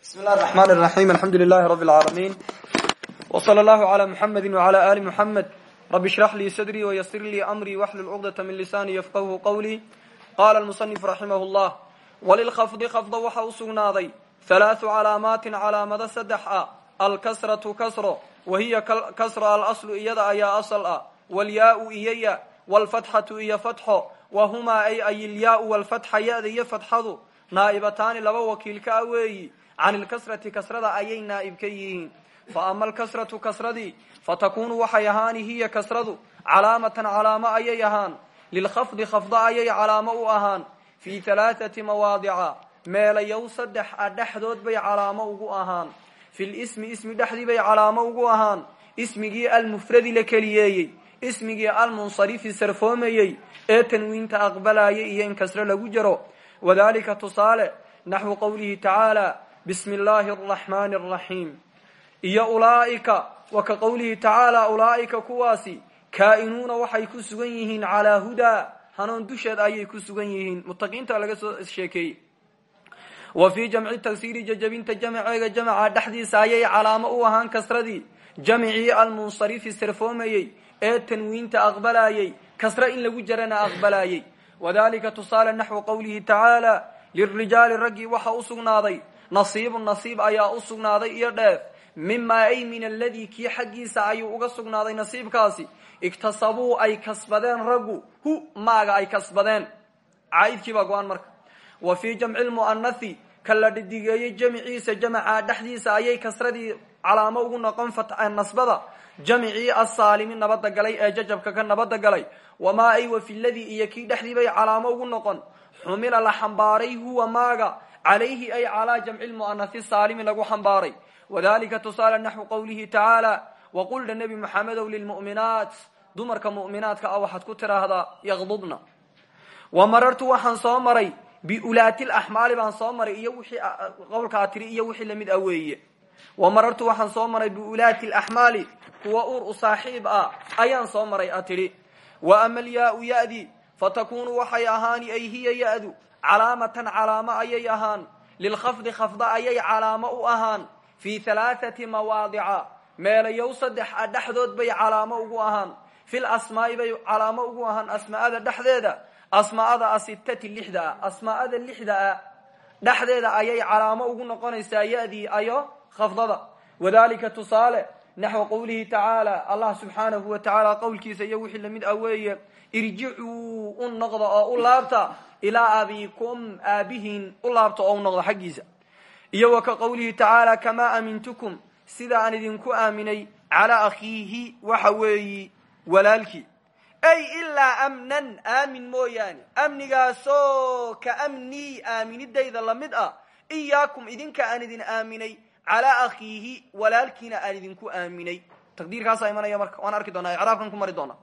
bismi illahi raxmaan raxiim alxamdu lilahi rabi lcaalamiin w sala allahu cala muxamedi wcala ali muxamed rabi shrax lii sadrii wayasir lii amrii waxlul cuqdata min lisaani yafqahu qawlii qala lmusanif raximah llah walilkhafdi khafda waxa u sugnaaday halaathu calaamaatin calaamado saddex ah alkasratu kasro wa hiya kasro alaslu iyada ayaa asal ah walyaau iyo ya walfatxatu iyo fatxo wa humaa ay ayilyaau walfatxa ya-da iyo fatxadu naa'ibataani laba wakiilka ah weeyi can ilkasrati kasrada ayay naa'ib ka yihiin fa ama alkasratu kasradii fatakunu waxay ahaani hiya kasradu calaamatan calaamo ayay ahaan lilkhafdi khafda ayay calaamo u ahaan fii halaathati mawaadica meelayow saddex a dhexdood bay calaamo ugu ahaan fil ismi ismi dhexdii bay calaamo ugu ahaan ismigii almufradi la keliyeeyey ismigii almunsarifi sarfoomayey ee tanwiinta aqbalayay iyo in kasro lagu jaro wadalika tusaale naxwu qowlihi tacaala bismi illaahi araxmaani araxiim iyo ulaa'ika wa ka qowlihi tacaala ulaa'ika kuwaasi kaa'inuuna waxay ku sugan yihiin calaa hudaa hanuun dusheed ayay ku sugan yihiin. Mutaqiinta laga soo sheekeeyey. Wa fii jamci tagsiiri jajabinta jamceega jamca dhexdiisa ayay calaamo u ahaan kasradii jamcii almunsarifi sarfoomayey ee tanwiinta aqbalayey kasre in lagu jarana aqbalayey. Wadalika tusaale naxwu qowlihi tacaala lirijaali raggii waxa u nasiibun nasiib ayaa u sugnaaday iyo dheef. Mimaa ay min aladii kii xaggiisa ayuu uga sugnaaday nasiibkaasi. Iktasabuu ay kasbadeen raggu hu maaga ay kasbadeen. Caaidkii baa go'aan marka. Wa fii jamci lmu'anathi ka la dhidigeeyey jamciisa jamca dhexdiisa ayay kasradii calaamo ugu noqon nasbada. Jamcii asaalimi nabada galay ee jajabka ka nabada galay. Wamaa ay wa fi ladii iyo kii dhexdii bay calaamo ugu noqon. Xumila la xambaaray huwa maaga calayhi ay calaa jamci lmu'anathi saalimi lagu xambaaray wadalika tusaale naxwu qowlihi tacaala waqulna nebi maxamedow lilmu'minaat dumarka mu'minaadka ah waxaad ku tiraahdaa yaqdubna wa marartu waxaan soo maray biulaati laxmaali baan soo maray iyo wixii qowlkaa tiri iyo wixii la mid ah weeye wa marartu waxaan soo maray biulaati laxmaali kuwa uur u saaxiib ah ayaan soo maray a tidhi wa ama alyaau ahaani ay hiya ya'du calaamatan calaamo ayay ahaan lilkhafdi khafda ayay calaamo u ahaan fii halaathati mawaadica meelayow saddex a dhexdood bay calaamo ugu ahaan fil asmaa'i bay calaamo ugu ahaan asmaa'ada dhexdeeda asmaa'ada asitati lixda ah asmaa'ada lixda ah dhexdeeda ayay calaamo ugu noqonaysaa ya'dii ayo khafdada. Wadalika tusaale naxwa qowlihi tacaala allah subxaanahu wa tacaala qowlkiisa iyo wixii la mid ah weeye irjicuu u noqda oo u laabta ilaa abikum aabihiin u laabta oo u noqda xaggiisa. Iyo wa ka qowlihi tacaala kamaa amintukum sida aan idinku aaminay calaa akhiihi waxa weeyi walaalkii. Ay ilaa amnan aamin mooyaane amnigaasoo ka amnii aaminidayda la mid ah iyaakum idinka aan idin aaminay calaa akhiihi walaalkiina aan idinku aaminay. Taqdiirkaasaa imanaya marka waan arki doonaa icraabkan ku mari doonaa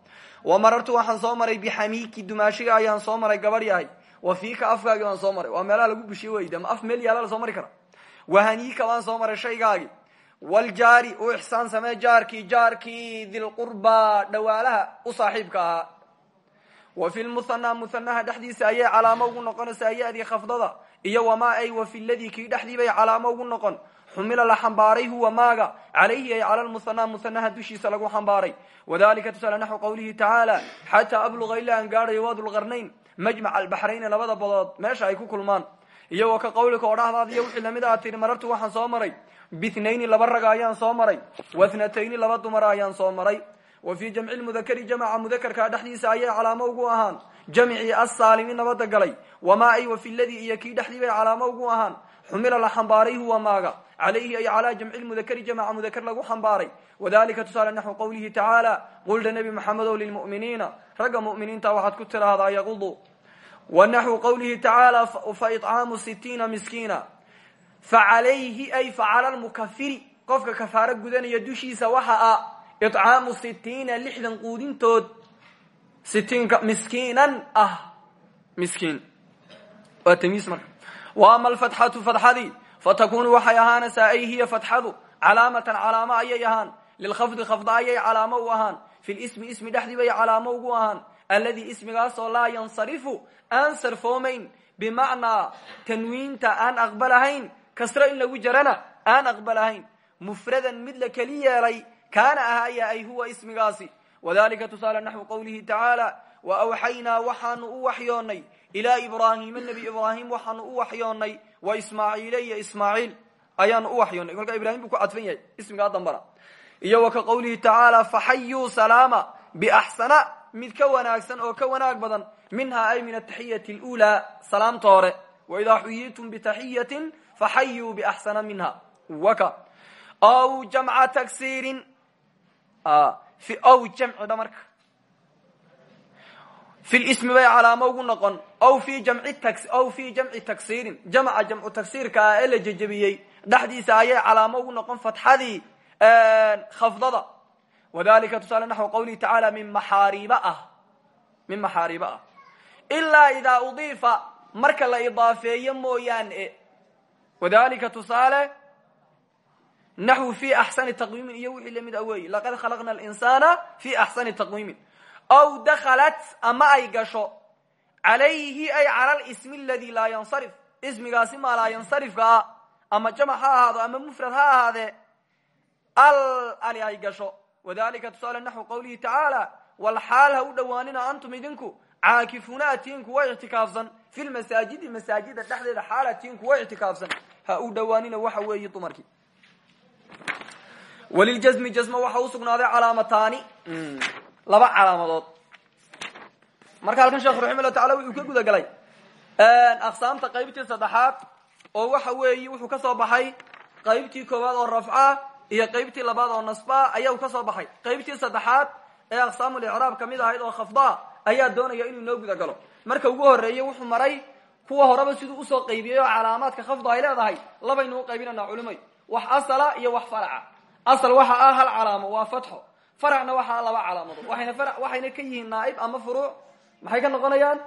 wa marartu waxaan soo maray bixamiiki dumaashiga ayaan soo maray gabadh yahay wa fiika afkaagi baan soo maray. Waa meelaha lagu bushiye weyda ma af meel yaalla la soo mari kara. Wahaniika baan soo maray shaygaagi. Waljaari u ixsaan samee jaarkii jaarkii dilqurba dhawaalaha u saaxiibka wa fi lmuhanaa muhanaha dhexdiisa ayay calaamo ugu noqonaysaa yadii khafdada. Iyo wamaa ay wa fi ladii kii dhexdii bay calaamo ugu noqon. Xumila la xambaaray huwa maaga. Calayhi ay cala lmuhanaa muhanaha dushiisa lagu xambaaray. Wadalika tusaale naxwu qowlihi tacaala xataa abluga ilaa aan gaadhayo waadulqarnayn majmac albaxrayni labada badood meesha ay ku kulmaan. Iyo wa ka qawlika odhahdaad iyo wixii la mid a tihi marartu waxaan soo maray. Bithnayni laba raga ayaan soo maray. Wathnatayni laba dumara ayaan soo maray wa fii jamci lmudakari jamca mudakarka dhexdiisa ayay calaamo ugu ahaan. Jamcii assaalimi nabada galay. Wamaa ay wa fi ladii iyo kii dhexdii bay calaamo ugu ahaan. Xumila la xambaaray huwa maaga. Calayhi ay calaa jamci lmudakari jamca mudakar lagu xambaaray. Wadalika tusaale naxwu qowlihi tacaala qulda nebi maxamedow lilmu'miniina ragga mu'miniinta waxaad ku tiraahdaa yaqudu wa naxwu qowlihi tacaala fa icaamu sitiina miskiina. Facalayhi ay facala lmukafiri qofka kafaaro gudanaya dushiisa waxa a icaamu sitiina lixdan quudintood sitiinka miskiinan ah miskiin waa tamiis marka wa ama alfatxatu fatxadii fatakunu waxay ahaanaysaa ay hiya fatxadu calaamatan calaamo ayay ahaan lilkhafdi khafda ayay calaamo u ahaan fi lismi ismi dhexdii bay calaamo ugu ahaan alladii ismigaasoo laa yansarifu aan sarfoomayn bimacnaa tanwiinta aan aqbalahayn kasro in lagu jarana aan aqbalahayn mufradan mid la keli kaana ahaaya ay huwa ismigaasi wadalika tusaale naxwu qowlihi tacaala wa awxaynaa waxaanu u waxyoonnay ilaa ibraahima nebi ibraahim waxaanu u waxyoonnay wa ismaaciile iyo ismaaciil ayaanu u waxyoonnay kolkaa ibrahim buu ku cadfan yahay ismigaa dambana iyo wa ka qowlihi tacaala faxayuu salaama biaxsana mid ka wanaagsan oo ka wanaag badan minha ay min ataxiyati lula salaamta hore waidaa xuyitum bitaxiyatin faxayuu biaxsana minha waka aw jamca tagsiirin aw jamcidha marka fi lismi bay calaamo ugu noqon aw fi jamci aw fi jamci tagsiirin jamca jamcu tagsiirka ah ee la jejebiyey dhexdiisa ayay calaamo ugu noqon fatxadii khafdada wadalika tusaale naxw qawlihi tacaala min maxaariiba ah min maxaariiba ah ilaa idaa marka la idaafeeyo mooyaane wadalika tusaale naxwu fi axsani taqwiimin iyo wixii la mid a weeyi laqad khalaqna alinsana fi axsani taqwiimin aw dakhalat ama ay gasho calayhi ay cala lismi aladi laa yansarif ismigaasi maa laa yansarifka ah ama jamac ha ahaado ama mufrad ha ahaadee al ali ay gasho wadalika tusaale naxwu qawlihi tacaala walxaal ha u dhowaanina antum idinku caakifuuna atiin kuwa ictikaafsan fi lmasaajidi masaajida dhexdeeda xaal atiin kuwa ictikaafsan ha u dhowaanina waxa weeyi dumarkii waliljasmi jasma waxa usugnaaday calaamataani. Laba calaamadood. Marka halkan sheekh raximah tacala wuxuu ka guda galay aqsaamta qaybtii saddexaad oo waxa weeyi wuxuu ka soo baxay qaybtii koowaad oo rafca iyo qaybtii labaad oo nasba ayaa ka soo baxay. Qaybtii saddexaad ee aqsaamulcraab ka mid ahayd oo khafda ayaa doonaya inuu noo guda galo marka ugu horeeye wuxuu maray kuwa horeba siduu u soo qaybiyey oo calaamaadka khafda ay leedahay labaynu u qaybinanaa culimay. Wax asala iyo wax faraca asal waxa ah hal calaamo waa fatxo. Faracna waxa ah laba calaamadood. Waayna waxayna ka yihiin naaib ama furuuc maxay ka noqonayaan?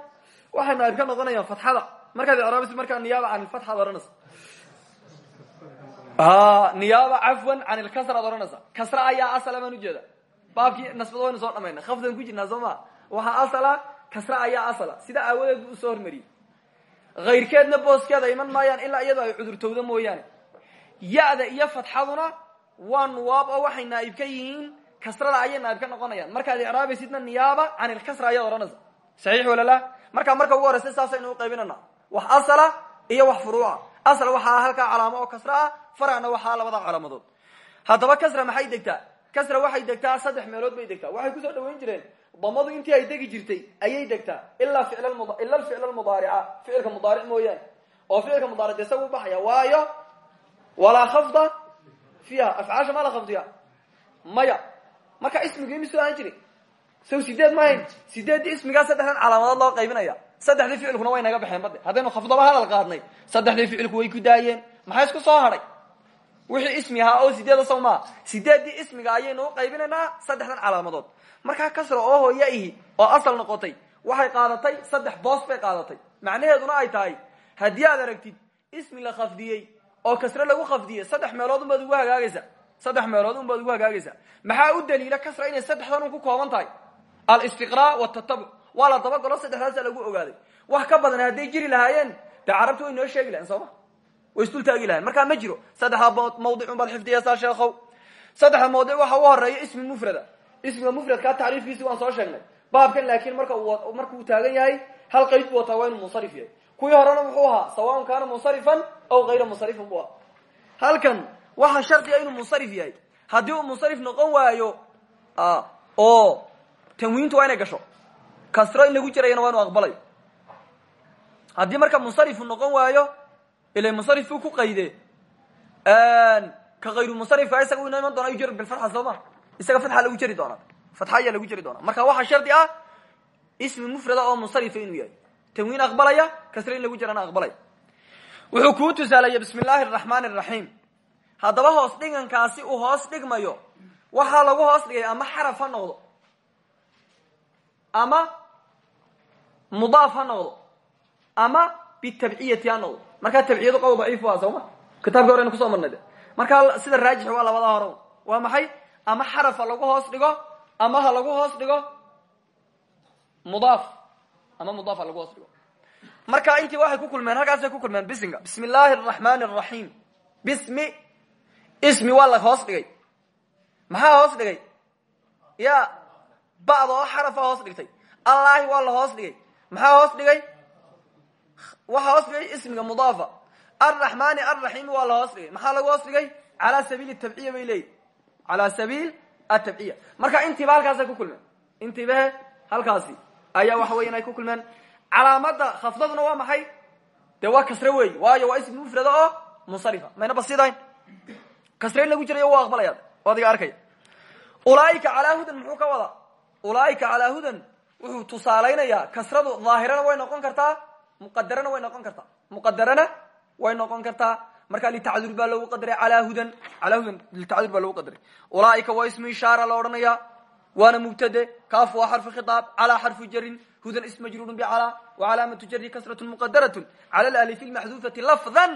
Waxay ka noqonayaan fatxada. Markaad icraabis markaa niyaaba can ilfatxa ad ohanaysa niyaaba cafwan can ilkasra ad kasra ayaa asala baan ujeeda baabkii nasbada waynu soo dhamayna khafdan ku jirnaa soo ma. Waxaa asala kasra ayaa asala sida aawadeed bu u soo hormariyey. Hayrkeedna booskeeda iman maayaan ilaa iyadoo ay cudurtowda mooyaane. Ya-da iyo fatxaduna waa nuwaab oo waxay naaib ka yihiin kasrada ayay naaib ka noqonayaan. Markaad icraabaysidna niyaaba can ilkasra ayaad ohanaysa saxiix walala markaa marka ugu horeysa saasaynu uqaybinana wax asala iyo wax furuuca. Asal waxaa halkaa calaamo oo kasra ah faracna waxaa labada calaamadood. Haddaba kasra maxay degtaa? Kasra waxay degtaa saddex meelood bay degtaa. Waxay ku soo dhawayn jireen. Damadu intii ay degi jirtay ayay degtaa. Ilaa ila ficl mudaarica. Ficilka mudaaric mooyaane. Oo ficilka mudaaric de u baxaya. Waayo walaa khafda fiiha afcaasha maa la khafdiya maya marka ismigu imisu ahaan jiri saw sideed maahayn sideeddii ismigaa saddexdan calaamadood loo qaybinaya saddexdii ficilkuna way naga baxeen bade haddaynu khafdaba hadal qaadnay saddexdii ficilku way ku daayeen maxaa isku soo hadhay wixii ismi ahaa oo sideeda saw maa sideeddii ismiga ayaynu u qaybinaynaa saddexdan calaamadood markaa kasra oo hooya ihi oo asal noqotay waxay qaadatay saddex boos bay qaadatay macnaheeduna ay tahay haddii aad aragtid ismi la khafdiyey oo kasre lagu khafdiyey saddex meelood unbaad ugu hagaagaysa saddex meelood unbaad ugu hagaagaysa maxaa u daliila kasra inay saddexdan ku kooban tahay? Alistiqraa watatabuc waa la dabagalo saddexdaasa lagu ogaaday. Wax ka badan hadday jiri lahaayeen dee carabtu way noo sheegi lahayn sooma way isdul taagi lahayn markaa ma jiro. Saddexda mawdic unbaad xifdiyaysaa sheekhow. Saddexda mawdic waxa u horreeya ismi mufrada. Ismiga mufradkaa tacriifkiisi waan soo sheegnay. Baabkan laakiin marka markuu taagan yahay hal qayd buu wataa waa inuu munsarif yahay. Kuwii horena muxuu ahaa sawaan kaana munsarifan aw hayra munsarifin buu ahaa halkan waxaa shardiga inuu munsarif yahay. Haddii uu munsarif noqon waayo oo tanwiintu waa inay gasho. Kasro in lagu jirayana waa inu aqbalayo haddii marka munsarifu noqon waayo ila munsarif buu ku qayde ka hayru munsarifka isaga inoo iman doona yujr bilfatxa soo ma isaga fatxa lagu jeri doonaa. Fatxa ayaa lagu jeri doonaa. Marka waxaa shardi ah ismi mufrada oo munsarifa inuu yahay. Tanwiin aqbalaya kasre in lagu jirana aqbalaya wuxuu kuu tusaalaya bismi illaahi araxmaani araxiim haddaba hoos dhigankaasi uu hoos dhigmayo waxaa lagu hoos dhigay ama xaraf ha noqdo ama mudaaf ha noqdo ama bitabciyati ha noqdo. Markaa tabciyadu qowl daciif waa soo ma kitaabka horeynu ku soo marnay. De markaa sida raajix waa labadaa hore waa maxay? Ama xaraf ha lagu hoos dhigo ama ha lagu hoos dhigo mudaaf ama mudaaf ha lagu hoos dhigo marka intii waxay ku kulmeen halkaasay ku kulmeen bisinka bismi illaahi araxmaani araxiim bismi ismi waa la hoos dhigay. Maxaa hoos dhigay? Ya ba'da oo xarafa hoos dhigtay. Allaahi waa la hoos dhigay. Maxaa hoos dhigay? Waxaa hoos dhigay ismiga mudaafa. Arraxmaani arraxiimi waa la hoos dhigay. Maxaa lagu hoos dhigay? Calaa sabiili tabciya bay leeyihi calaa sabiil atabciya marka intiiba halkaasay ku kulmeen. Intiibahe halkaasi ayaa waxa weyan ay ku kulmeen calaamada khafdaduna waa maxay? Dee waa kasre weey waayo waa ismi mufrada oo munsarifa. Mayna basidayn kasre lagu jirayo waa aqbalaya adiga arkaya ulaaika calaa hudan muxuu ka wadaa ulaaika calaa hudan wuxuu tusaalaynayaa kasradu daahirana way noqon kartaa muqadarana way noqon kartaa. Muqadarana way noqon kartaa. Marka litacadur baa loogu qadaray calaa hudan. Calaa hudan litacadur baa loogu qadaray. Ulaaika waa ismu ishaara la odhanaya waana mubtade kaaf waa xarfu khiaab calaa xarfu jarin hudan ism majruurun bcalaa wacalaamatu jari kasratu muqadaratun cala alif lmaxduufati lafdan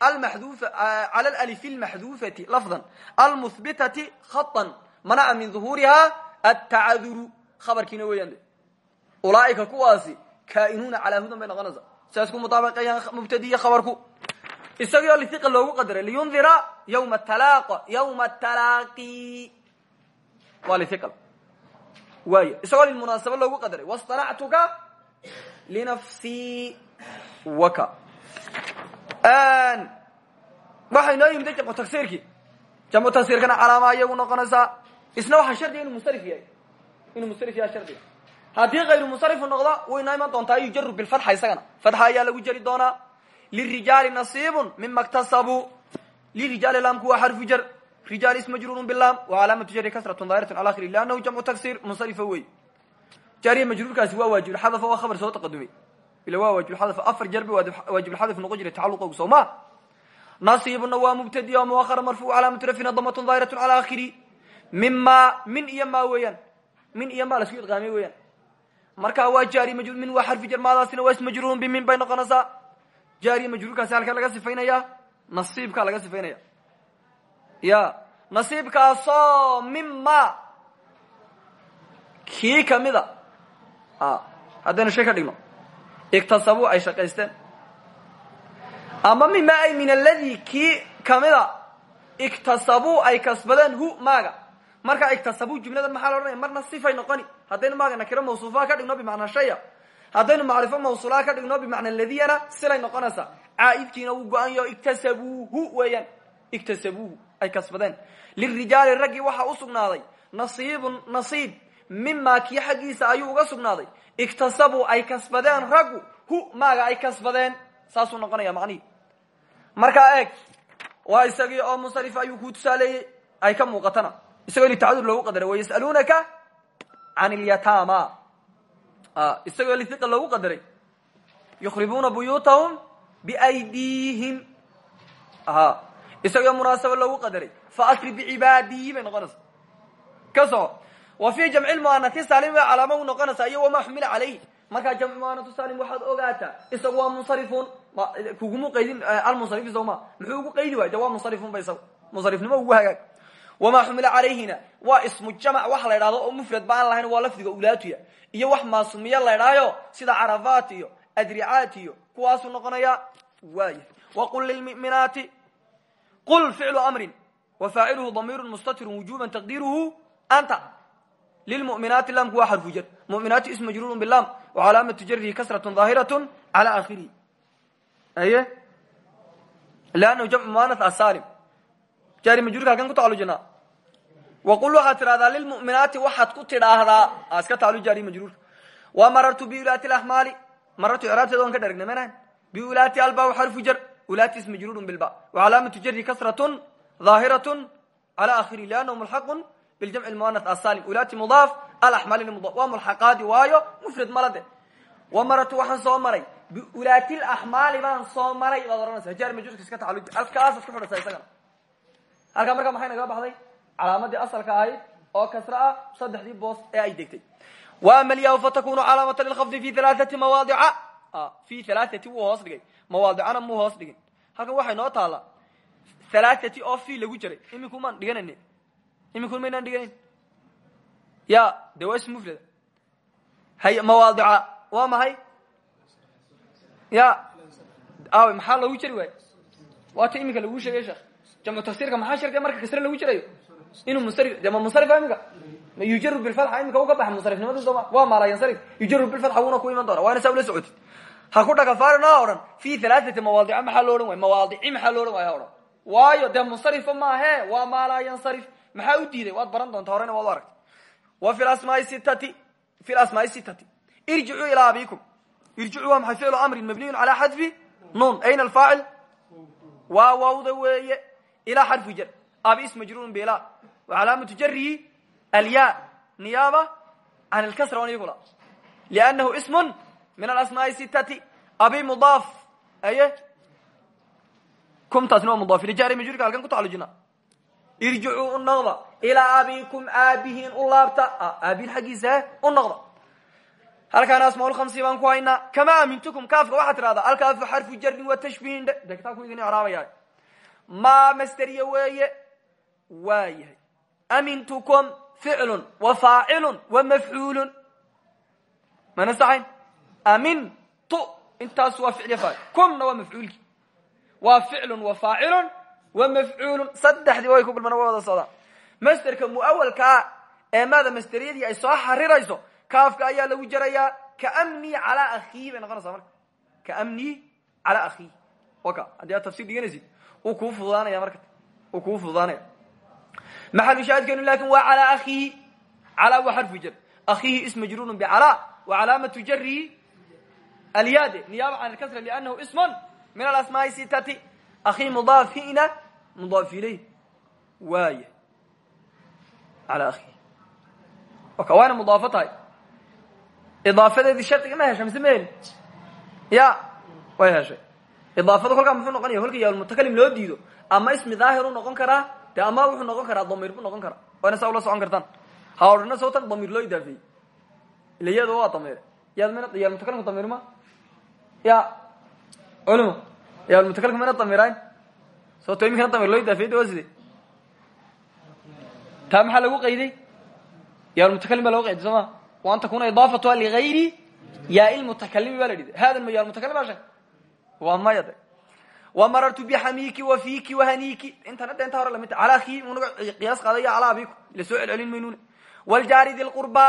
cala alif lmaxduufati lafdan almuhbitati khatan manaca min duhuuriha atacaduru khabarkiina weeyaan de ulaaika kuwaasi kaa'inuuna calaa hudan bay noqonaysaa sidaas ku mutaabaqeeyaan mubtadiya khabarku isagoo liiqa loogu qadaray liyundira ywma talaaq ywma talaaqi waa liiqal waay isagoo lilmunaasaba loogu qadaray. Wastanactuka linafsii waka. Waxay noo yimid jamcu tagsiirkii jamcu tagsiirkana calaama iyagu noqonaysaa. Isna waxaa shardiga inuu musarif yahay. Inuu musarif yahay shardiga haddii kayru musarifu noqdo way noo iman doontaa yujaru bilfatxa isagana. Fatxa ayaa lagu jeri doonaa. Lirijaali nasiibun mima ktasabuu lirijaali laamku waa xarfu jar rijaal is majruurun bilam wa calaamatu jari kasratun daahiratan ala akhiri liannahu jamcu tagsir munsarifa wey jaariya majruurkaasi waa waajibulxadafa waa khabar soo taqadumay ila waa waajibulxadafa afar jarba waajibulxadaf noqon jiray tacaluqogu soo ma nasiibuna waa mubtadiya muahara marfuuc calaamatu rafina damatun daahiratu cala akhiri mima min iyo ma weeyaan min iyo ma lasku idqaamiye weeyaan. Marka waa jaari majruur min waa xarfi jar maadaasina waa ismajruurun bimin bay noqonaysaa jaariya majruurkaasi halkee laga sifaynaya nasiibkaa laga sifaynaya ya nasiibkaasoo mima kii kamida haddaynu shay ka dhigno iktasabuu ay shaqaysteen ama mima ay min aladi kii kamida iktasabuu ay kasbadeen hu maaga markaa iktasabuu jumladan maxaa la odhanaya marna sifay noqoni haddaynu maaga nakiro mawsuufaha ka dhigno bimacnaa shaya haddaynu macrifo mawsuulaha ka dhigno bimacnaa ladiyana silay noqonaysaa caaidkiina wuu go-anyo iktasabuuhu weeyaan iktasabuuhu ay kasbadeen. Lirijaali raggii waxaa u sugnaaday. Nasiibun nasiib. Mimaa kii xaggiisa ayuu uga sugnaaday. Iktasabuu ay kasbadeen raggu. Hu maaga ay kasbadeen. Saasuu noqonaya macnihi markaa eeg waa isagii oo munsarif ayuu kuu tusaaleeyey. Ay ka muuqatana. Isagoo litacadur loogu qadaray. Wayasaluunaka can ilyatama isagoo liiqa loogu qadaray. Yukhribuuna buyuutahum biaydiihim isagoo munaasaba loogu qadaray. Faasri bicibaadiyi bay noqonaysa. Ka soco wa fii jamci lmuanati saalim bay calaama u noqonaysaa iyo wamaa xumila calayh markaa jamci muanatu saalim waxaad ogaataa isagu waa munsarifun. Kugumu qaydin almunsarifi soo ma muxuu ugu qaydi waay de waa munsarifun ba isagu munsarifnimo ugu hagaag. Wamaa xumila calayhina waa ismu jamac wax la idhahdo oo mufrad ba aan lahayn waa lafdiga ulaatuya iyo wax maasumiya la idhaayo sida carafaat iyo adricaat iyo kuwaasuu noqonaya waaya waqul lilmuminaati qul ficlu amrin wafaaciluhu damiiru mustatirun wujuba taqdiiruhu anta lilmuminaati laamku waa xarfu jar muminaati ism majruurun bilam wacalaamatu jarihi kasratun daahiratu cala akhirihi aye lannahu jamcu muanas asalim jaari majruurka halkan ku tacalujinaa waqul waxaad tidhahdaa lilmuminaati waxaad ku tidhaahdaa iska taclu jaari majruurka wa marartu biulaati laxmaali marartu icraabteeda on ka dhergnay manaan biulaati alba xarfu jar ulatis majruurun bilba wacalaamatu jari kasratun daahiratun cala akhiri. Liannahu mulxaqun biljamci lmuanas asalim ulaati mudaaf alaxmalin mudaaf waa mulxaqaadi waayo mufrad malade. Wa maratu waxaan soo maray. Biulaati laxmaali baan soo maray. Baad ohanaysa jaar majuuska iska tacaluji halkaasaad ku xidhaysaa isagana halkaa markaa maxay nagala baxday? Calaamadii asalka ahayd oo kasra ah saddexdii boos ee ay degtay. Wa ama lyahu fatakunu calaamata lilkafdi fi alaaati mawaadica fi halaaثati wuu hoos dhigay. Mawaadicana muu hoos dhigin. Halkan waxay noo taala halaaثati oo fi lagu jiray. Iminku maan dhiganayne iminku maynaan dhiganayn ya de waa hay mawaadica waa maxay? Ya aw maxaa loogu jari waayo waata iminka lagu sheegay sheekh. Jamcu tafsiirka maxaa shardiya marka kasre lagu jirayo? Inuu munsari de ma munsarifa iminka? Yujaru bilfatxa iminka uga baxa munsarifnimadu sooma waa maala yansarif yujaru bilfatxa wuuna ku iman doona waa ina saa ula ha ku dhagafaarino ha odhan. Fi halaaثati mawaadica maxaa lo odhan waay. Mawaadici maxaa lo odhan waay ha odhan. Waayo dee munsarifa maahe waa maalaa yansarif. Maxaa u diiday? Waad baran doontaa horena waad u aragtay. Wa fi asmaai sitati fi lasmaai sitati irjicuu ilaa abikum irjicuu waa maxay? Ficlu amrin mabniyun calaa xadfi nun ayna alfaacil? Waa wawda weeye. Ilaa xarfi jar. Abi is majruurun bila wa calaamatu jarihi alya niyaaba can lkasra wanigula liannahu ismun min alasmaai sitati abi mudaaf aye kumtaasna waa mudaaf iljari majruurka halkan ku tacalujina irjicuu u noqda ilaa abikum aabihiin u laabta aabihin xaggiisa u noqda halkaana asmaaulkhamsi baan ku haynaa kama amintukum kaafka waxaad tidhahdaa alkaafu xarfu jarin wa tashbihin dhe de kitaabku idin icraabaya maa masteriya weeye waa yahay amintukum ficlun wa faacilun wa mafcuulun mana saxayn amintu intaas waa ficliya faacil kumna waa mafcuulki waa ficlun wa faacilun wa mafcuulun saddexdii way ku bilmana way wada socdaan masterka muawalkaa ee maada masteriyadii ay soo xarirayso kaafka ayaa lagu jarayaa kaamni calaa akhiihi bay noqonaysaa marka kaamni calaa akhiihi waka haddii aad tafsir dhiganaysid uu kuu fududaanaya marka uu kuu fududaanaya maxalu shaahidkeenu laakiin waa calaa akhiihi calaa waa xarfu jar akhiihi is majruurun bicalaa wa calaamatu jarihi alyaade niyaaba can alkasra liannahu ismun min alasmaai sitati akhi mudaafina mudaaf ilayh waaya ala akhiihi waka waana mudaafo tahay idaafadeedii shardiga ma hesha mise ma helin ya way heshay idaafadu kolkaa muxuu noqonaya kolka yaalmutakalim loo diido ama ismi daahir u noqon karaa de ama wuxuu noqon karaa damiir bu noqon karaa wayna saa ula socon kartaan ha odhana sawtan damiir loo idaafeeyey ila iyado waa damiir yaad mana yaalmutakalimku damiir ma ya. Culimo yaalmutakalimku mana damiirayn sababto iminkana damiir loo idaafeyey de waa side taa maxaa lagu qayday yaalmutakalim baa logu qayday soo ma wa an takuna idaafatuha ligayri yaa lmutakalimi ba la dhida hadan ma yaalmutakalim baa sheeg waa maya de wa marartu bixamiki wa fiki wahaniki intana de inta hore la mid ta calaa akii munaga qiyaas qaaday ya calaa abiku ila soo celcelin maynune wljaari di lqurba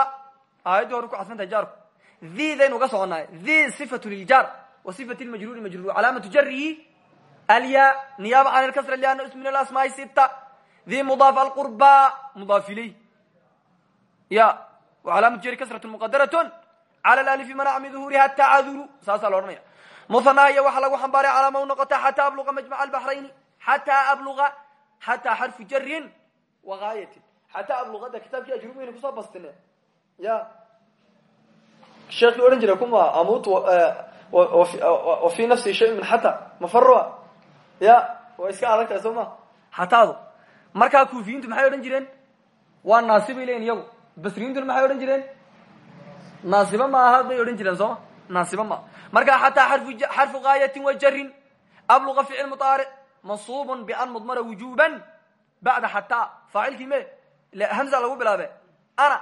aayaddii hore ku cadfantahay jaarku didaynu uga soconaay di sifatu liljar wa sifati lmajruuri majruur calaamatu jarihi alya niyaaba can lkasra liana ism min alasmaai sita di mudaaf alqurba mudaaf ilay ya wcalaamatu jari kasrat muqadaratun cala lalifi manaca min duhuriha tacaduru saasaa la odhanaya. Muhanaahiya waxaa lagu xambaaray calaama u noqota xataa abluqa majmaca albaxrayni xataa abluqa xataa xarfu jarin wagaayatin xataa abluqada kitaabkii ajrubi aynu ku soo bastine. Ya sheekii odhan jira kuma amut wa fi nafsi shay min xata mafarua ya waa iska adag tahay soo ma? Xataadu markaa kuufiyiintu maxay odhan jireen? Waa naasibay leyin iyagu. Basriyiintuna maxay odhan jireen? Naasiba ma aha bay odhan jireen sooma naasiba maaha markaa xataa xarfu gaayatin wa jarin abluqa ficil muaaric mansuubun bian mudmara wujuban bacda xataa faacilkii me hamza lagu bilaabe. Ana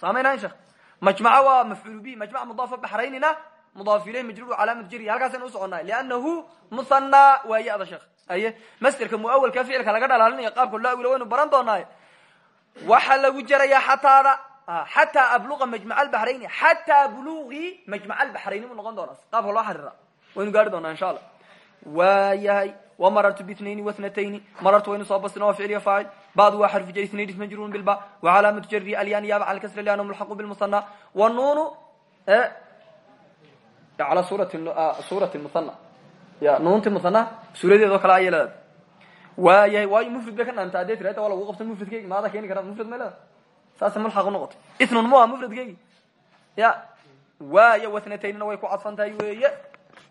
saamaynaan sheekh majmaca waa mafcuul bi majmac mudaafa baxraynina mudaaf ilayh majruur calaamatu jari halkaasaynu u soconay liannahu muhanaa waa ya-da sheekh aye masderka muawalka ficilka laga dhalaalinaya qaabka loo awilo waynu baran doonaaye waxaa lagu jarayaa xataada xataa abluqa majmac albaxrayni xataa buluqi majmac albaxrayni buu noqon doonaa qaabka loo xarira waynu gaari doonaa insha allah waa yahay wamarartu binaini wanatayni marartu waynu soo bastin oo ficliya faacil badu waa xarfu jari snayd majruurun bilba wacalaamatu jari alyan yaaba cala kasra lianna mulxaqu bilmusana wanuunu ala suurati suurati muhana ya nuunti muhana suuradeedoo kale ayay leedahay. Waa yahay waayo mufrid bay ka dhaanta adee tirata waa lagu qabta mufradkeygi maada keeni kara mufrad may leedahay. Saasa mulxaq u noqotay. Ithnun mu aha mufradkeygi ya waaya wathnataynina way ku cadfan tahay weeye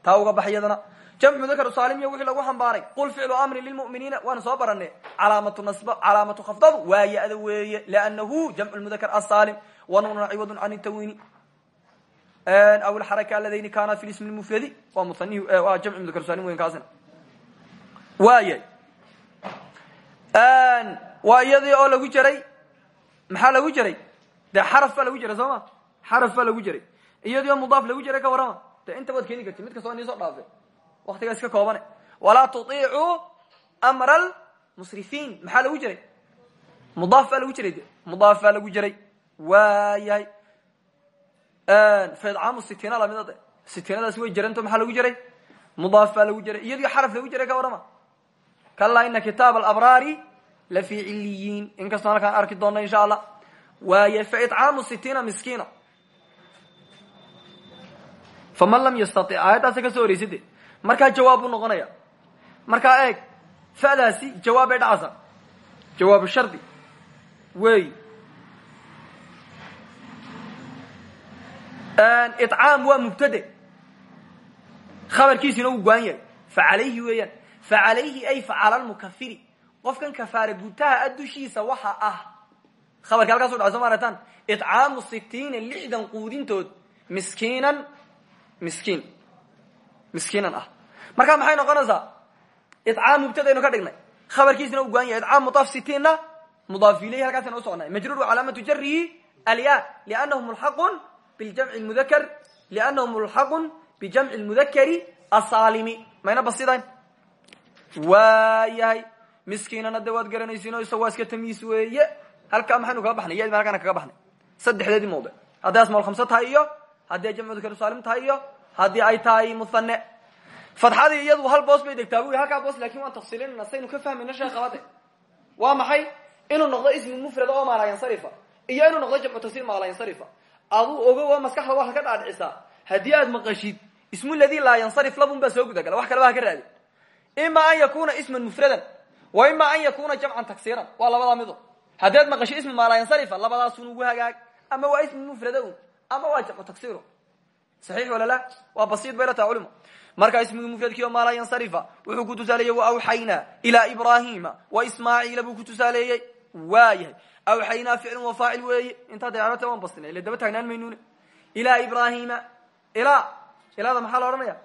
taa uga bax iyadana jamcu mudakar saalimiya wixii lagu xambaaray qul ficlu amrin lilmu'miniina waana soo barane calaamatu khafdadu waa ya-da weeye liannahu jamcu lmudakar asaalim wanuuna ciwadun can tawini aw alxaraka aladayni kana fi ismi mufradi waa waa jamcu mudakar salim weyn kaasina. Waaya waa iyadii oo lagu jaray maxaa lagu jaray dee xaraf baa lagu jaray soo ma? Xaraf baa lagu jaray iyadii oo mudaaf lagu jaray ka warrama. De inta waad keeni karti mid kasta waa nii soo dhaafe waktigaa iska koobane. Walaa tuiicuu amra almusrifiin maxaa lagu jiray? Mudaaf baa lagu jiray de mudaaf baa lagu jiray. Waayahay. Faidcaamu sitiina lamida de sitiinadaasi way jaranto maxaa lagu jiray? Mudaaf baa lagu jiray. Iyadii xaraf lagu jiray ka warrama. Kalaa ina kitaab alabraari la fi ciliyiin inkastoo halkaan arki doona insha allah. Waaya faicaamu sitiina miskiina. Faman lam yastati. Aayaddaasa ka soo horeysay de markaa jawaab buu noqonaya. Markaa eeg fa'daasi jawaab bay dhacaysa. Jawaabu shardi. Wey. Icaam waa mubtade. Khabarkiisina uu goan yahay. Facalayhi weeyaan. Facalayhi ay facala lmukafiri qofkan kafaara gutaha a dushiisa waxa ah. Khabarka halkasu dhaca soo maarataan icaamu sitiina lixdan miskiinan miskiin miskiinan ah. Marka maxay noqonaysaa? Icaam mubtadaynu ka dhignay. Khabarkiisina u goan yahay icaam mudaaf sitiinna mudaaf ilayhi halkaasaynu usocnay majruur calaamatu jarihi alya liannahu mulxaqun biljamci mudakr liannahu mulxaqun bijamci lmudakari asaalimi mayna basidayn waayahay miskiinana de waad garanaysiino isa waa iska tamyiis weeye. Halkaa maxaynu kaga baxnay? Yadi baan halkaana kaga baxnay. Saddexdeedii mawdic hadday asmaal khamse tahay iyo haddii ay jamcu mudakar saalim tahay iyo haddii ay tahay muhane fadxadii iyadu hal boos bay degtaa. Bu halkaa boos laakiin waan tafsiilinayna saynu ka fahmayna sheekhabade waa maxay? Inuu noqdo ismi mufrad oo maalayansarifa iyo inuu noqdo jamcu tafsiir maalayansarifa aduu ogo maskaxda waxaad ka dhaadhicisaa. Haddii aad maqashid ismu ladii laa yansarif labun baa soo gudagala wax kaleba ha ka raadi. Ima an yakuna isman mufradan wa ima an yakuna jamcan taksiiran waa labadaa mido. Haddii ad maqasho ismi maalayansarifa labadaasun ugu hagaag. Ama waa ismi mufrada un ama waa jamcu taksiiro saxiix wala la? Waa basiid bay la taha culimo marka ismigii mufradkii oo maala yansarifa wuxuu ku tusaaleeyey waawxaynaa ilaa ibrahima wa ismaaciila buu ku tusaaleeyey. Waayahay. Awxaynaa ficlun wa faacil weeye. Intaa dayaarata waan bastinay ile daba taagnaan maynune ilaa ibrahima ilaa ilaada maxaa la odhanaya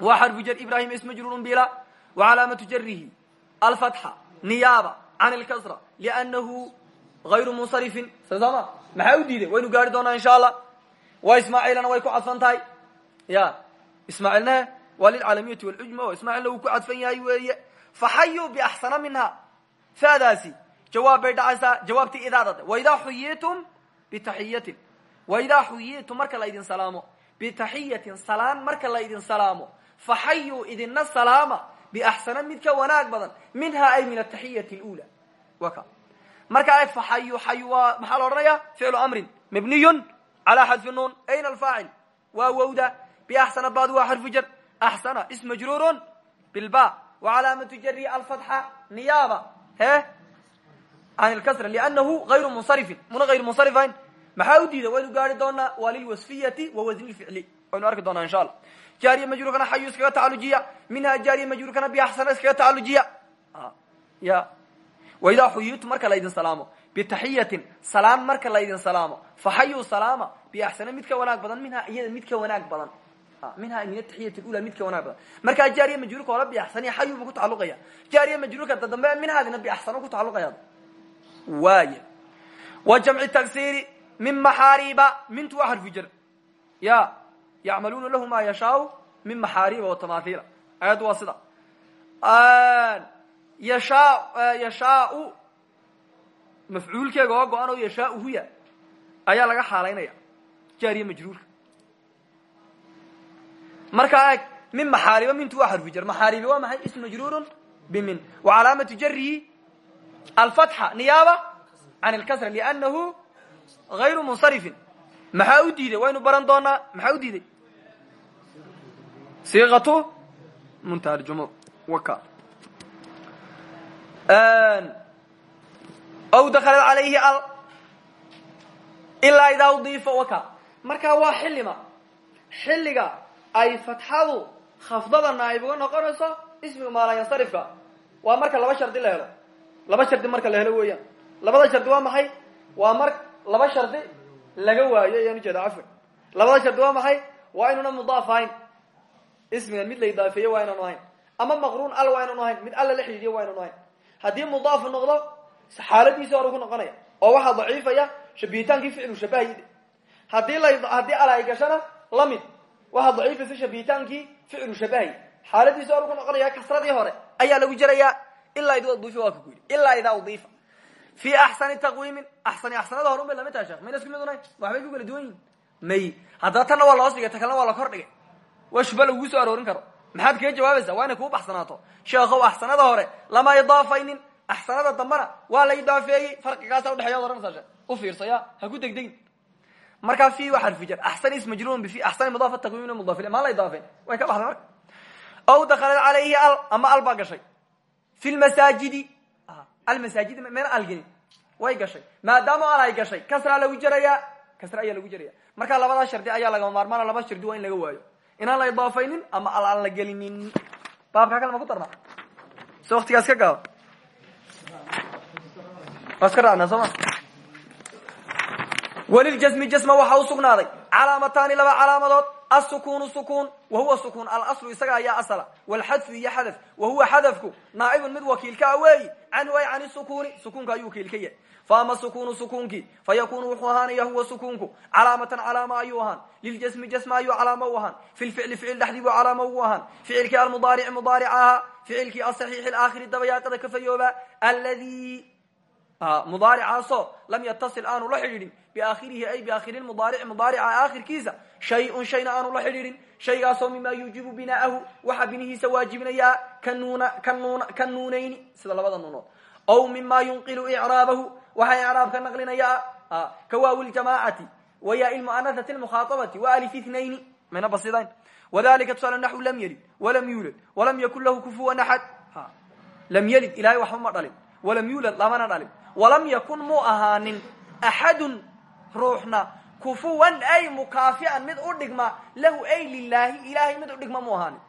waa xarfu jar. Ibrahim ismajruurun bila wa calaamatu jarihi alfatxa. Niyaaba. Can ilkasra liannahu gayru munsarifin. Sasama maxaa u diiday? Waynu gaari doonaa insha allah wa ismaaciilana way ku cadfan tahay ya ismaaciilna waa lilcaalamiyati wlcujma oo ismaaciilna wuu ku cadfan yahay weeye. Faxayuu biaxsana minha. Fadaasi jawaab bay dhacaysaa jawaabtii idaadada waidaa xuyitum bitaxiyatin waidaa xuyitum marka la idin salaamo. Bitaxiyatin salaan marka la idin salaamo. Faxayuu idina salaama biaxsana mid ka wanaag badan. Minha ay min ataxiyati lula wa ka. Marka faxayu xayu waa maxaa la odhanaya ficlu amrin mabniyun calaa xadfi nuun ayna alfaacil waa wowda biaxsana baad waa xarfu jar axsana ism majruurun bilba wa calaamatu jari alfatxa niyaaba he can ilkasra liannahu gayru munsarifin muna gayru munsarifayn maxaa u diida waynu gaari doonaa waa lilwasfiyati wa wasni lficli waynu arki doonaa insha allah jaariya majruurkana xayu iskaga tacalujiya minha jaariya majruurkana biaxsana iskaga tacalujiya ya waidaa xuyitu marka laydin salaamo bitaxiyatin salaam marka laydin salaamo faxayuu salaama biaxsana mid ka wanaag badan minha iyada mid ka wanaag badan minha min ataxiyati ula mid ka wanaag badan markaa jaariya majruurka hore biaxsaniya xayu buu ku tacaluqaya jaariya majruurka dadambe minhaadina biaxsano ku tacaluqaya waaya wa jamci tagsiri min maxaariba mintu waa xarfu jar ya yacmaluuna lahu ma yashaau min maxaariba watamaahiila ayaddu waa sida yashaa yashaau mafcuulkeega oo go-an oo yashaau huya ayaa laga xaalaynaya jaariya majruurka. Markaa eeg min maxaariba mintu waa xarfu jar maxaaribi waa maxay? Ism majruurun bimin. Wa calaamatu jarihi alfatxa niyaaba can ilkasra liannahu gayru munsarifin. Maxaa u diiday? Waynu baran doonaa maxaa u diiday? Siiqatu muntaha jumhuur waka aw dakhalat calayhi al ilaa idaa udiifa waka markaa waa xillima xilliga ay fatxadu khafdada naaib uga noqonayso ismiga maalayansarifka waa marka laba shardi la helo laba shardi marka la helo weeyaan labada shardi waa maxay waa mar laba shardi laga waayo ayaan ujeeda cafwan labada shardi waa maxay waa inuuna mudaaf ahayn ismigan mid la idaafeeye waa inaanu ama maqruun al waa inaanu mid alla la xidhiidiyo waa inaanu ahayn haddii noqdo xaaladiisi hore ku noqonaya oo waxaa daciifaya shabihitaankii ficlu shabahayde haddii la haddii al ay gashana la mid waxa daciifaysa shabihitaankii ficlu shabahay xaaladiisa hore ku noqonaya kasradii hore ayaa lagu jerayaa ilaa id udiifa waa ku yidhi ilaa idaa udiifa. Fi axsani taqwiimin. Axsani axsanada hore un bay la mid tahay sheekh. Mayna isku mid kala duwan may. Haddaba tanna waa loos dhigay ta kalena waa la soo aroorin karo. Maxaad kaga jawaabaysaa waa inay baxsanaato. Sheekhow axsanada hore lama idaafaynin axsanada dambana waa la idaafeeyey farqigaasa udhexeya od ohanaysaa sheekh u fiirsaya ha ku degdegin. Markaa fi waa xarfi jar axsan is majruurun bifi axsani mudaafa taqwiimina mudaaf ilay maan la idaafeen way ka baxday marka. Aw dakhalat calayhi al ama al baa gashay. Fi lmasaajidi almasaajid mena algelin way gashay. Maadaama al ay gashay kasraa lagu jerayaa kasra ayaa lagu jeraya marka labadaa shardi ayaa lagama maarmaana laba shardi waa in laga waayo. Inaan la idaafaynin ama al aan la gelinin. Baabkaa kale ma ku darna se waktigaas ka gaaba waa iska raacnaa soo ma? Wliljasmi jasma waxaa usugnaaday calaamataani laba calaamadood asukunu sukun wa huwa sukun alaslu isaga ayaa asla wlxadfu iyo xadaf. Wa huwa xadafku naaibun mid wakiilkaa weeyi. Canhu ay can sukuni sukunka ayuu wakiil ka yahay. Faama sukunu sukunkii fayakunu wuxuu ahaanaya huwa sukunku calaamatan calaama ayuu ahaan. Liljasmi jasma ayuu calaamo u ahaan. Fi lficli ficil dhexdii buu calaamo ugu ahaan. Ficilkii almudaarici mudaaric ahaa ficilkii asaxiixi aakhiri dabayaaqada ka fayooba aladi mudaaricaasoo lam yatasil aanu la xidhiidhin. Biaakhirihi ay biaakhiri mudaarici mudaarica aakhirkiisa shay-un shayna aanu la xidhiidhin. Shaygaasoo mima yuujibu binaahu waxaa binihiisa waajibinayaa ka nuunayni sida labada nuunood. Ow mima yunqilu icraabahu waxaa icraab ka naqlinayaa ka waawi ljamaacati wa yaa ilmu'anasati lmukhaaabati wa alif ithnayni mayna basidayn. Wadalika tusaale naxu lam yelid walam yuulad walam yakun lahu kufuwan axad lam yelid ilahay waxba ma dhalin. Walam yuulad lamana dhalin walam yakun mu ahaanin axadun ruuxna kufuwan ay mukaafian mid u dhigma lahu ay lilaahi ilahay mid u dhigma mu ahaanin.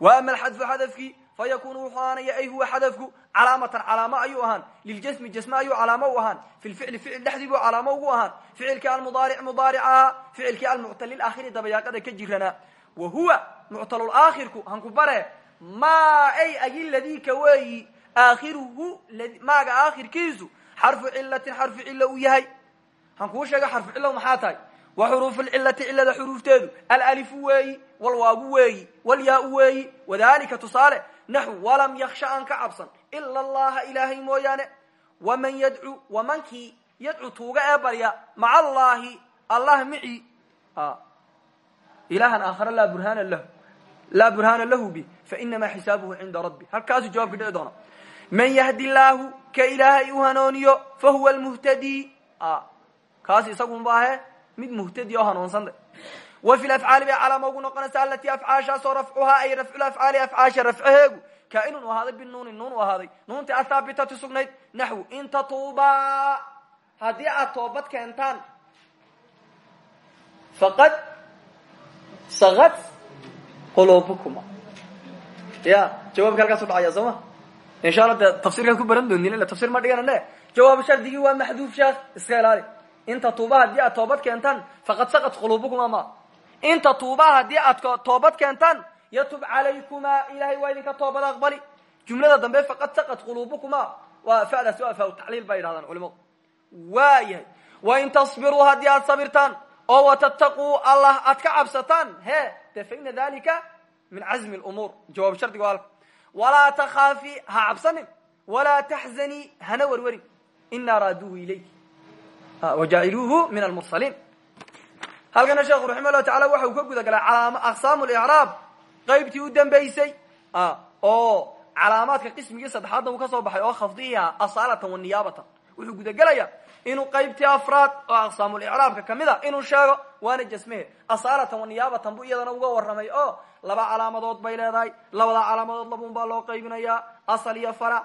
Wa ama alxadfu xadafkii fayakunu wuxuu ahaanaya ay huwa xadafku calaamatan calaamo ayuu ahaan liljasmi jasme ayuu calaamo u ahaan fi lficli ficil dhexdii buu calaamo ugu ahaan ficilkii almudaaric mudaaricaha ficilkii almuctal aakhiri dabayaaqada ka jiranaa wa huwa muctalulaakhirku hanku bare maa ay agiladii ka weeyi aakhiruhu maaga aakhirkiisu xarfu cilatin xarfu cilo uu yahay. Han kuu sheega xarfu cilo maxaa tahay? Wa xuruufu lcilati cilada xuruufteedu. Alalifu weeyi walwaagu weeyi walyaau weeyi wadalika tusaale naxu walam yaksha aan ka cabsan ila allaha ilaahay mooyaane. Waman yadcu wamankii yadcu tuuga ee barya maca allahi allah mici. Ilahan aakhara laa burhaana lahu laa burhaana lahu bi fainamaa xisaabuhu cinda rabbi. Halkaasuu jawabka dhici man yahdi llaahu ka ilaahay u hanooniyo fahuwa lmuhtadi kaas isagunba ahe mid muhtadi oo hanuunsanta wa fi lafcaali bay calaama ugu noqonaysa alatii afcaashaasoo rafcuhaa ay rafculafcaali afcaasha rafcaheegu kaainun u ahaaday binuuni nuun u ahaaday nuuntii athaabitati sugnayd naxwu in tatuubaa haddii aad toobad keentaan faqad insha alla de tafsirkaan ku baran doontin ila tafsir ma dhiganane jawaab shardigii waa maxduuf sheekh iska ilaali inta tuuba haddii aad toobad keentaan faqad saqat qulubukuma ma inta tuuba haddii aad toobad keentaan yatub calaykumaa ilahay waa idinka toobad aqbali jumlada dambe faqad saqat qulubukuma waa fadaas waa fa tacliil bay yidhahdaan culimadu waa yahay wain tasbiruu haddii aad sabirtaan oo watattaquu allah aad ka cabsataan he de fa ina dalika min cazmi lumuur jawaab shardiga alka walaa takhaafi ha cabsanin. Walaa taxzanii hana werwerin inaa raaduuhu ilayk. Wajaaciluuhu min almursaliin. Halkana sheekhu raxima llahu tacala waxa uu ka guda galay calaam aqsaamu licraab qaybtii u dambaysay oo calaamaadka qismigii saddexaadna uu ka soo baxay oo khafdiiha asaalatan wa niyaabatan. Wuxuu gudagelayaa inuu qaybtii afraad oo aqsaamulicraabka ka mid a inuu sheego waana jasmehe asaalatan wa niyaabatan buu iyadana uga warramay oo laba calaamadood bay leedahay labada calaamadood labuun baa loo qaybinayaa asal iyo fara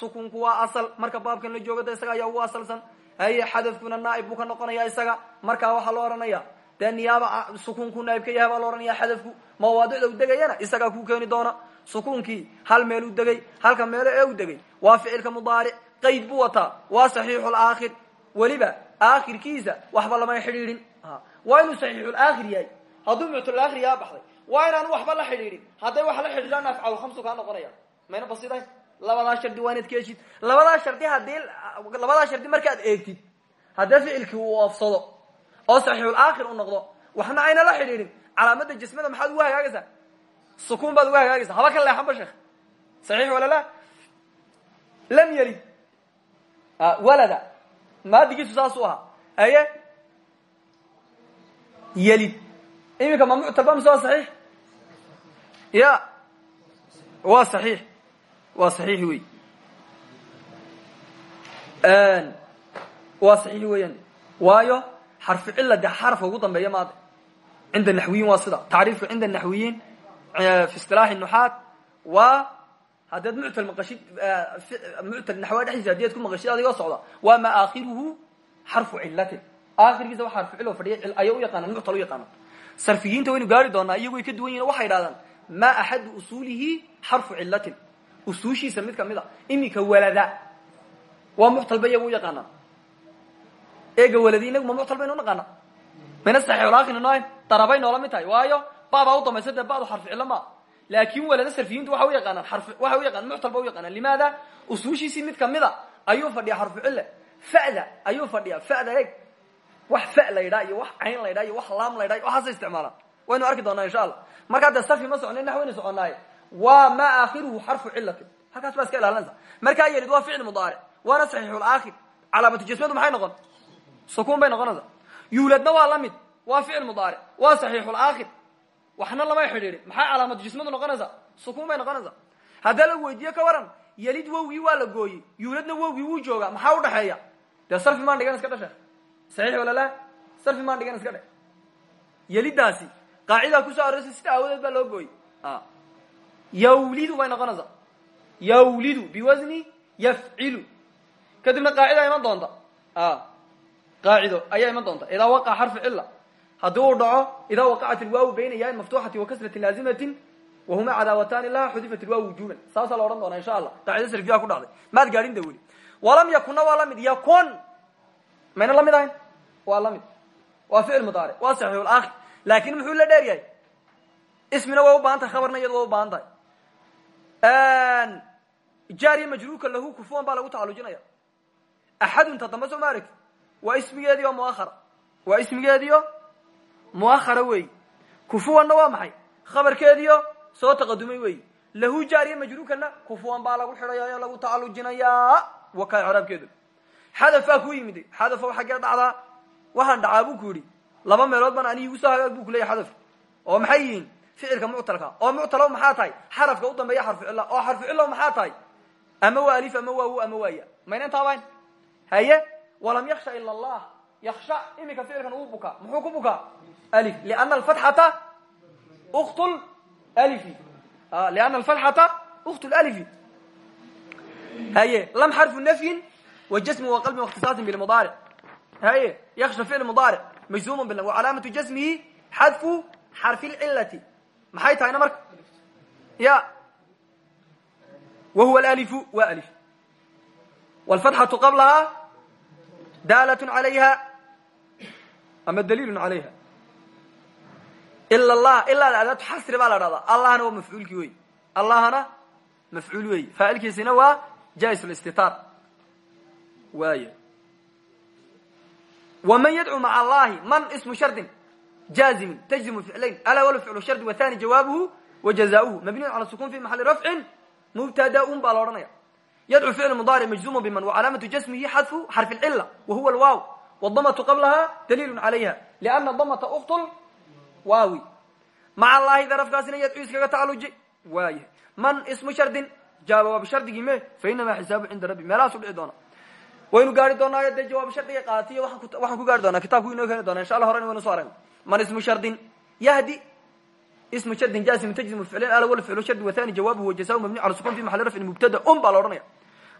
sukunku waa asal marka baabkan la joogo de isaga ayaa ugu asalsan. Haye xadafkuna naaib buu ka noqonaya isaga markaa waxaa loo ohanaya dee niyaaba sukuunku naaib ka yahay baa lo ohanaya xadafku mawaadicda u degayana? Isagaa kuu keeni doona. Sukuunkii hal meel u degay halka meelo ee u degay waa ficilka mudaaric qayd buu wataa waa saxiixulaakhir weliba aakhirkiisa waxba lamay xidhiidhin. Waa inuu saxiixulaakhir yahay hadduu muctulaakhir yaa baxday waa inaan waxba la xidhiidhin. Hadday wax la xidhiidhaan afcaal khamsu kaa noqonaya. Mayna basidayn labadaa shardi waa inaad ka shardi haddii labadaa shardi markaad eegtid haddii ficilkii uu oofsado oo saxiixulaakhir u noqdo waxna ayna la xidhiidhin. Calaamadda jasmada maxaad ugu hagaagaysaa? Sukuun baad ugu haba ka leexanba sheekh. Saxiix wala la lam yelid walada. Maadigiisu saasuu ahaa. Aye yelid iminka ma muctalba mise waa saxiix ya. Waa saxiix. Waa saxiix wey waa saxiix weeyaan. Waayo xarfu cila de xarafka ugu dambeeya maada cinda naxwiyiin waa sida. Tacriifka cinda naxwiyiin fi isilaaxi nuxaat waa haddaad muctal maqashid muctal naxwaa dhexdiisa haddii ad ku maqashid adigoo socda waa ma aakhiruhu xarfu cilatin aakhirkiisa waa xarfu cilo fadhiya aya u yaqaanaan muctal u yaqaanaan sarfiyiinta waynu gaari doonaa iyagu way ka duwan yihiin waxay idhahdaan ma axadu usuulihi xarfu cilatin usuushiisa mid ka mid a. Iminka walada. Waa muctal ba iyagu u yaqaanaan. Eega waladi inagu ma muctal baynu unaqaana mayna saxiixulaakhirna noohayn darabay noola mid tahay. Waayo baabaa u dambaysa dee badu xarfu cillo maa laakin walada sarfiyiintu waxa u yaqaanaan waxay u yaqanan muctal ba u yaqaanaan. Limaada usuushiisii mid kamida ayuu fadhiya xarfu cille. Fa'da ayuu fadhiya fa'da eeg. Wax fa la ydhaa iyo wax cayn la ydhaa iyo wax laam la ydhaa iyo waxaasa isticmaalaan. Waynu arki doonaa insha allah markaa dee sarfi ma socona nax waynu soconaaye. Ma aakhiruhu xarfu cilatin halkaas baa iska ilaalinaysa. Markaa yelid waa ficil mudaaric. Waana saxiixulaakhir calaamatu jasmadu maxay noqon? Sukuun bay noqonaysaa. Yuuladna waa la mid. Waa ficil mudaaric. Waa saxiixulaakhir waxna lamay xidhiidhin. Maxay calaamatu jismadu noqonaysaa? Sukuun bay noqonaysaa. Haddii la weydiiyo ka waran yelid wowgii waa la gooyey yuuladna wowgii wuu joogaa maxaa udhaxeeya dee sarfi maan dhigan iska dhashe saxiix wala la sarfi maan dhigan iska dhe yelidaasi qaacidaa ku soo aroorsa sida aawadeed baa loo gooyey yawlidu bay noqonaysaa. Yawlidu biwasni yafcilu. Kadibna qaacidaa iman doonta. Qaacido ayaa iman doonta. Idaa waqaca xarfu cila haddii uu dhaco idaa waqacat ilwaawu bayna yain maftuxati wa kasratin laazimatin wahuma cadaawatani laha xudifat ilwaaw wujuban saasaa la odhan doonaa insha allah. Qaacido sarfiyaa ku dhacday. Maad gaadhin da weli walam yakunna waa la mid yakun. Mayna la mid ahayn? Waa la mid waa ficil mudaaric waa saxiixulaakhir laakin muxuu la dheer yahay? Ismina way u baahan tahay khabarna iyadu way u baahan tahay jaariya majruurka lahu kufuwan baa lagu tacalujinaya. Axadunta dambe soo ma aragti? Waa ismigeedii oo muahara waa ismigeediio muahara weeyi kufuwanna waa maxay? Khabarkeediio soo taqadumay weeyi lahu jaariya majruurkana kufuwan baa lagu xidhaya oo lagu tacalujinayaa waka icraabkeedu. Xadafaa ku yimid. Xadafow xaggee dhacdaa waxaan dhacaa buu ku yidhi laba meelood baan ani igu soo hagaag bu kuleyahy xadaf oo maxay yihiin? ficilka muctalka. oo muctalo maxaa tahay? xarafka u dambeeya xarfu cilla. oo xarfu cilla maxaa tahay? ama waa alif ama waa wu ama waaya mayna intaabayn haye? walam yaksha ila allah. yaksha iminka ficilkan uu bukaa. muxuu ku bukaa? alif. liana alfatxata uktul alifi. liana alfatxata uktul alifi. haye? lam xarfu nafyin wa jasmi wa qalbin waاkhtisaasin bilmudaaric haye? yaksha ficl mudaaric majzuumun bilam wa calaamatu jasmihi xadfu xarfi lcilati maxay tahayna marka ya wa huwa alifu wa alif wlfatxatu qablahaa daalatun calayha ama daliilun calayha ila allah ilaada adaatu xasri baa la dhahdaa allahna waa mafcuulkii wey allahna mafcuul wey faa'ilkiisina waa jais listitaar waay wman yadcuu maca allahi man ismu shardin jaazimin tajzimu ficlayn alaa wala ficlu shardi wathani jawaabuhu wa jazauhu mabniyun cala sukun fi maxali rafcin mubtadaun baa la odhanaya yadcu ficl mudaaric majzumu biman wacalaamatu jasmihi xadfu xarfi lcila wa huwa alwaaw wdamatu qablaha daliilu calayha liana damata uktul waawi maca allahi darafkaasina yadcu iskaga tacaluji waaya man ismu shardin jawaab shardigii me fa inamaa xisaabu cinda rabbi meelahaasu dhici doona waynu gaari doonaayo dee jawaab shardiga qaadatiy waxaan ku gaari doonaa kitabku inoo keeni doona insha allah horena waynu so aragna man ismu shardin yahdi ismu shardin jasim tajzimu ficlayn ala wal ficlu shardi wathani jawaabuhu wajazau mabni cala sukun fi maxali rafcin mubtada un baa la odhanaya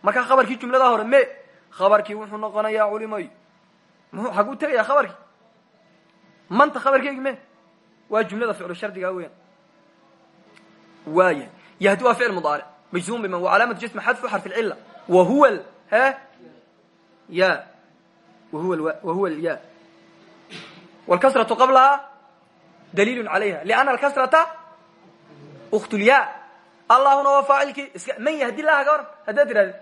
marka khabarkii jumlada hore me khabarkii wuxuu noqonayaa culimay muxuu xaguu tegaya khabarkii? Manta khabarkeegi me waa jumlada ficlu shardiga weeyaan. Waaya yahdi waa ficil mudaaric majzum biman wacalaamatu jasmi xadfu xarfi lcila wa huwa he ya wahuwa ya wlkasratu qablaha daliilu calayha liana alkasrata uktulya allahuna waa faacilkii iska man yahdi laha ka waran haddaad tirahdid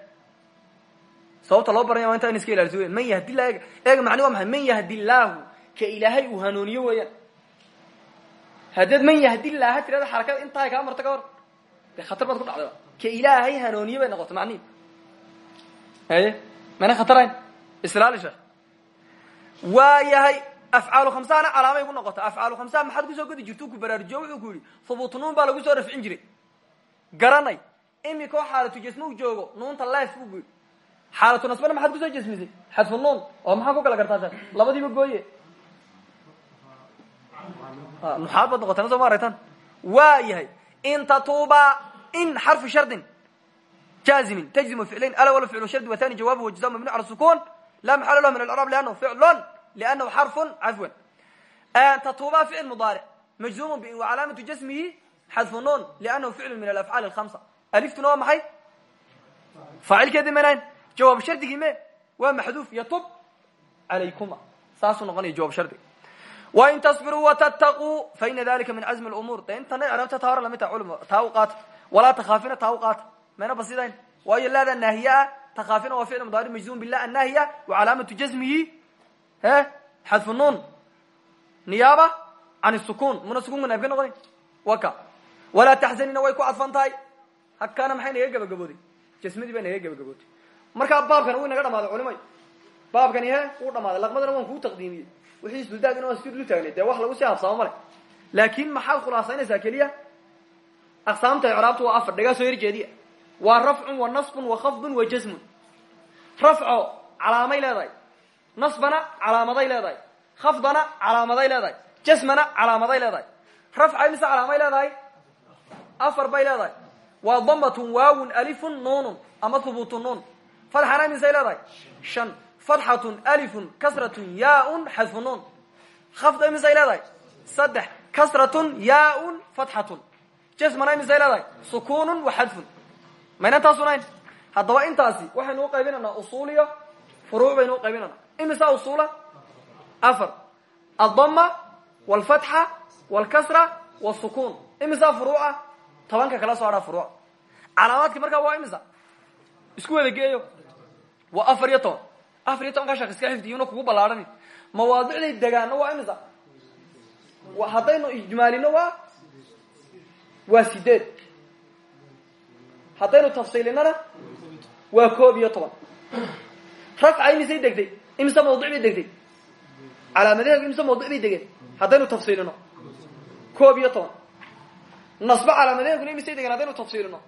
sababta loo baranaya waa inta in iska ilaaliso weyan man yahdi lah eega macni waa maxay? Man yahdi llaahu ka ilaahay uu hanuuniyo weeyaan haddaad man yahdilaaha tirada xarakada intaa kaa marto ka hor dee khatar baad ku dhacdayba ka ilaahay hanuuniye bay noqota macnihi haye mana khatarayn? Islaali sheekh waa yahay afcaalu khamsahana calaamay ku noqota. Afcaalu khamsaha maxaad ku soo godi jirtu ku baraarujiyo wuxuu ku yidhi hubuutu nuun baa lagu soo rafcin jiray. Garanay. Imika oo xaalatu jasme u joogo nuunta les bu ku yidhi. Xaalatu nasbana maxaad ku soo jasmisay xadfu nuun oo maxaa ku kala gartaa sheekh labadiiba gooye. Nuxaad baad noqoteen soo ma aragtaan waa yahay in tatuuba in xarfu shardin jazimin tajzimu ficlayn ala wala ficlu shardi wathani jawaabu wajza mabni cala sukun la maxala lahu min alcrab liannahu ficlun liannahu xarfun cafwan tatuuba ficil mudaaric majzumun bin wacalaamatu jasmihi xadfu nuun liannahu ficlu min alafcaali alhamsa aliftuna waa maxay faacilkeedii manayn jawaab shardigii me waa maxduuf yatub calaykuma saasuu noqonaya jawaab shardiga wain tasbiruu watattaquu faina dalika min cazmi lumuur de intana arabta taa hore la mid taha culm taa u qaata walaa takhaafina taa u qaata mayna basidayn waayo laada naahiye ah takhaafina waa ficl mudaari majzum bilah annaahiya wa calaamatu jasmihi he? Xadfu nuun niyaaba can sukun. Muna sukunka naab ka noqonayn waka. Walaa taxzanina way ku cadfan tahay hakana maxay naga gabagabooday jasmadii bay naga baabkani wuu inaga dhamaaday culimay. Baabkani he? Wuu dhamaaday laqmadana waan kuu taqdiimiyey wixii isduldaagina waan lu taagnay dee wax lagu sii habsaamo male laakin maxaad khulaasaynaysaa keliya? Aqsaamta icraabtu waa afar. Dhagaa soo yarjeediya waa rafcun wa nasbun wa khafdun wa jasmun rafco calaamay leedahay. Nasbana calaamaday leedahay. Khafdana calaamaday leedahay. Jasmana calaamaday leedahay. Rafca imise calaamay leedahay? Afar bay leedahay. Waa damatun waawun alifun nuunun ama hubuutu nuun. Fadxana imisay leedahay? Shan. Fatxatun alifun kasratun yaaun xadfu nuun. Khafda imisay leedahay? Saddex. Kasratun yaaun fatxatun. Jasmana imisay leedahay? Sukunun wa xadfun mayna taasunayn haddaba intaasi waxaynu uqaybinaynaa usuul iyo furuuc baynu uqaybinayna imisa usuula? Afar. Addama walfatxa walkasra wsukun imisa furuuca? Tobanka kala soo hadhaa furuuc. Calaamaadki markaa waa imisa? Isku wada geeyo. Waa afar iyo toban. Afar iyo tobankaa shak iska xifdiyuna kugu ballaarhani mawaadicday degaano waa imisa? Haddaynu ijmaalino waa? Waa sideed haddaynu tafsiilinana waa koob iyo toban. Rafca imisay degtay imise mawduc bay degtay? Calaamadaheegu imise mawduc bay degeen? Haddaynu tafsiilino. Koob iyo toban. Nasba calaamadaheeguna imisay degeen haddaynu tafsiilino.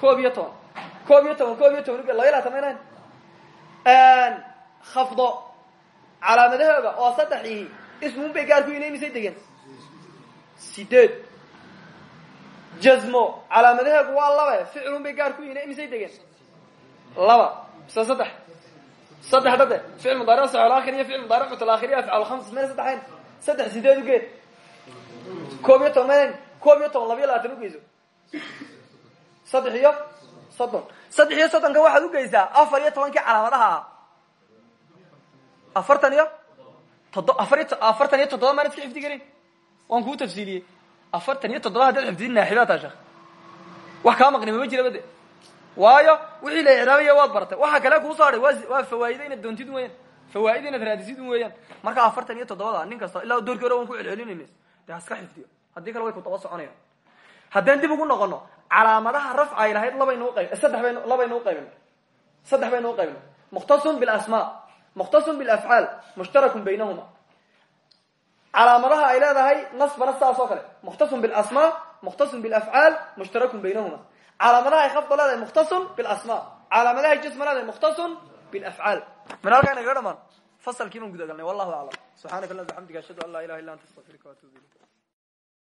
Koob iyo toban. Koob iyo toban koob iyo toban laba iyo labaatan khafdo. Calaamadaheega oo saddexii ismun bay gaar ku yihiin imisay degeen? Sideed jazmo calaamadaheegu waa labe ficilun bay gaar ku yihiin imisay degeen. Laba mise saddex. Saddex dade ficil mudaaric socolakhir iyo ficil mudaaric cutalakhir iyo afcaal khams mayna saddexayn saddex sideed ugeed koob iyo toban maynayn koob iyo toban labiyo labaatan ugeyso saddex iyo soddon. Saddex iyo soddonka waxaad ugeysaa afar iyo tobankii calaamadaha. Ah afartan iyo todo afar afartan iyo toddoba maan iska xifdi karin. Waan kuu tafsiiliyey afartan iyo toddoba haddaad xifdid naaxiba taa sheekh. Wax kaa maqni mama jiraba de waayo wixii la icraabaya waad baratay waxa kale kuu soo hadhay waa waa fawaaida inaad doontid weeyaan. Fawaaida inaad raadisid weeyaan. Marka afartan iyo toddobada nin kasta ilaa doorkii hore waan ku celcelinayna. De haska xifdiyo. Haddii kale way ku daba soconayaan. Haddaan dib ugu noqono calaamadaha rafca ay lahayd labaynu uqayb saddex bayn labaynu uqaybina saddex baynu uqaybina mukhtasun bilasmaa mukhtasun bilafcaal mushtarakun baynahuma calaamadaha ay leedahay nasbana sidaas oo kale. Mukhtasun bilasmaa mukhtasun bilafcaal mushtarakun baynahuma. Calaamadaha ay khafda leedahay mukhtasun bilasmaa calaamadahay jasma leedahay mukhtasun bilafcaal min halkaa inaga dhamaan fasalkii baan gudagalnay wallahu aclam subxanaka allah bxamdiga ashhadu an laa ilaha illa anta astaqfiruka waatubu ilayk